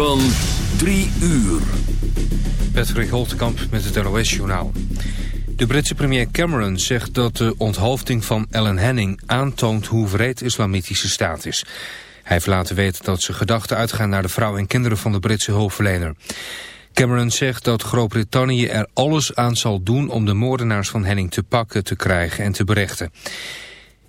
Van 3 uur. Patrick Holtkamp met het NOS-journaal. De Britse premier Cameron zegt dat de onthoofding van Ellen Henning aantoont hoe wreed islamitische staat is. Hij heeft laten weten dat ze gedachten uitgaan naar de vrouw en kinderen van de Britse hulpverlener. Cameron zegt dat Groot-Brittannië er alles aan zal doen om de moordenaars van Henning te pakken, te krijgen en te berechten.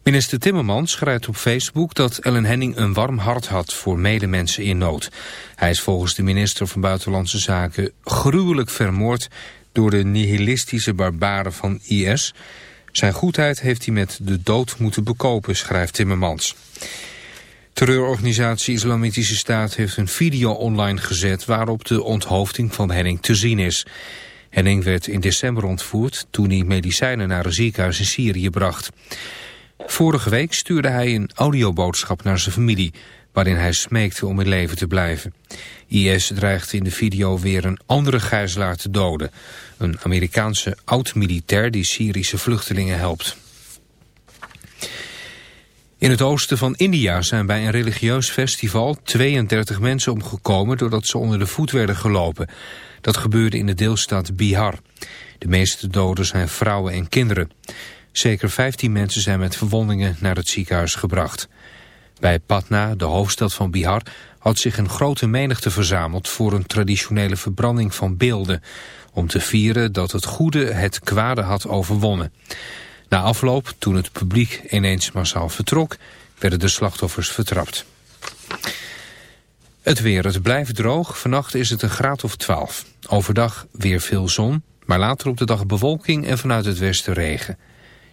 Minister Timmermans schrijft op Facebook dat Ellen Henning een warm hart had voor medemensen in nood. Hij is volgens de minister van Buitenlandse Zaken gruwelijk vermoord door de nihilistische barbaren van IS. Zijn goedheid heeft hij met de dood moeten bekopen, schrijft Timmermans. Terreurorganisatie Islamitische Staat heeft een video online gezet waarop de onthoofding van Henning te zien is. Henning werd in december ontvoerd toen hij medicijnen naar een ziekenhuis in Syrië bracht. Vorige week stuurde hij een audioboodschap naar zijn familie... waarin hij smeekte om in leven te blijven. IS dreigt in de video weer een andere gijzelaar te doden. Een Amerikaanse oud-militair die Syrische vluchtelingen helpt. In het oosten van India zijn bij een religieus festival 32 mensen omgekomen doordat ze onder de voet werden gelopen. Dat gebeurde in de deelstaat Bihar. De meeste doden zijn vrouwen en kinderen. Zeker 15 mensen zijn met verwondingen naar het ziekenhuis gebracht. Bij Patna, de hoofdstad van Bihar, had zich een grote menigte verzameld voor een traditionele verbranding van beelden, om te vieren dat het goede het kwade had overwonnen. Na afloop, toen het publiek ineens massaal vertrok, werden de slachtoffers vertrapt. Het weer, het blijft droog. Vannacht is het een graad of 12. Overdag weer veel zon, maar later op de dag bewolking en vanuit het westen regen.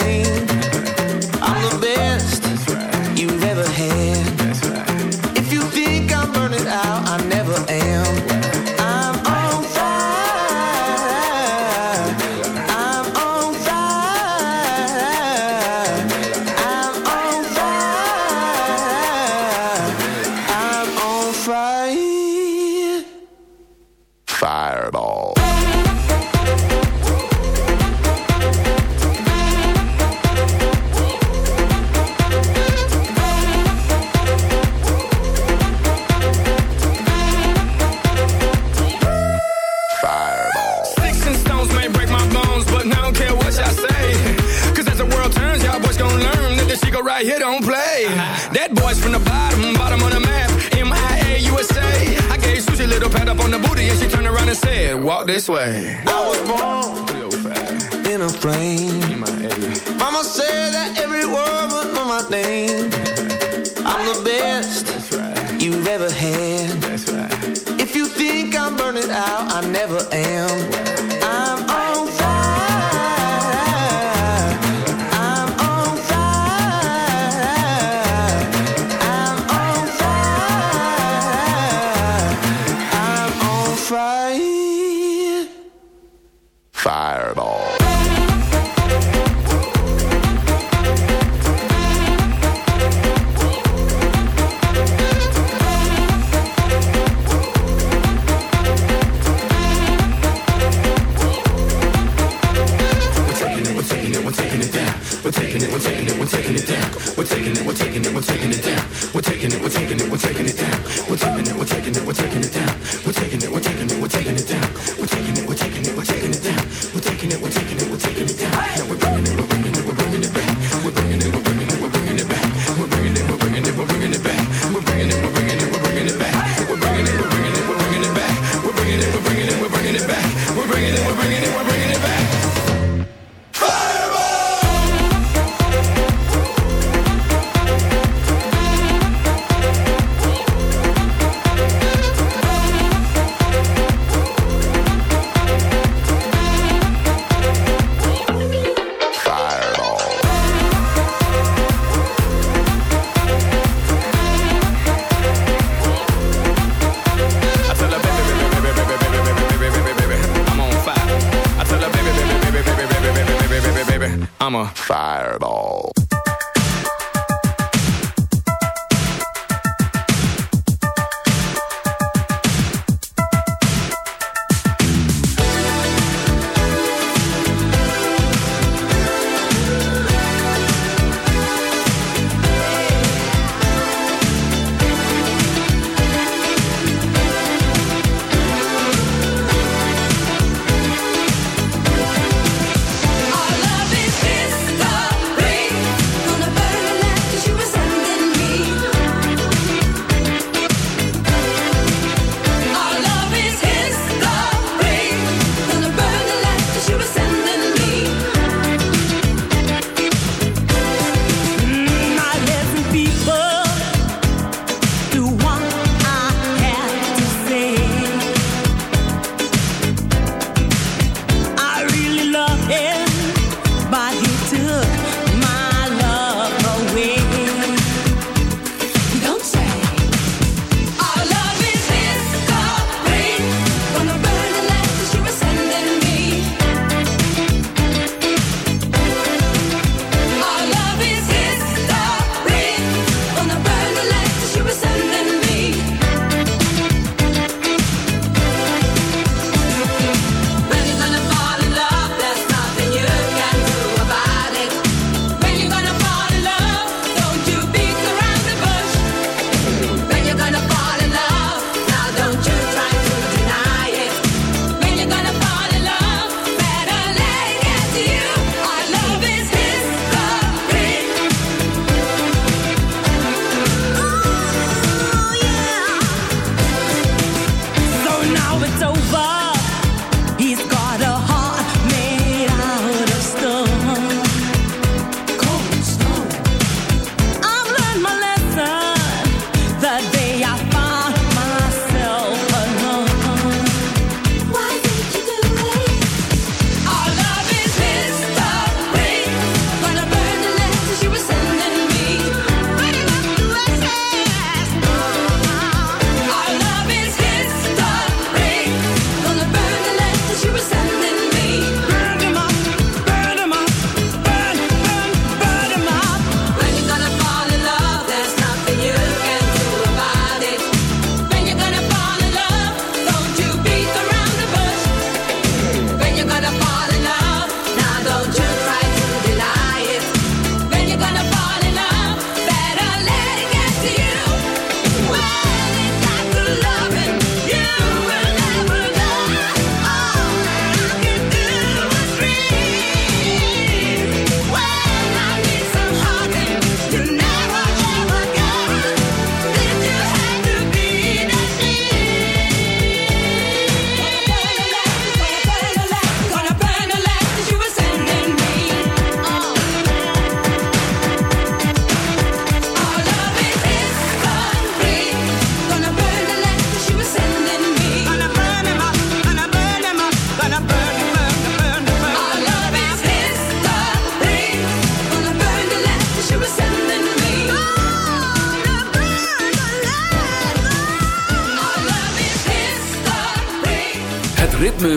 away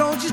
soldiers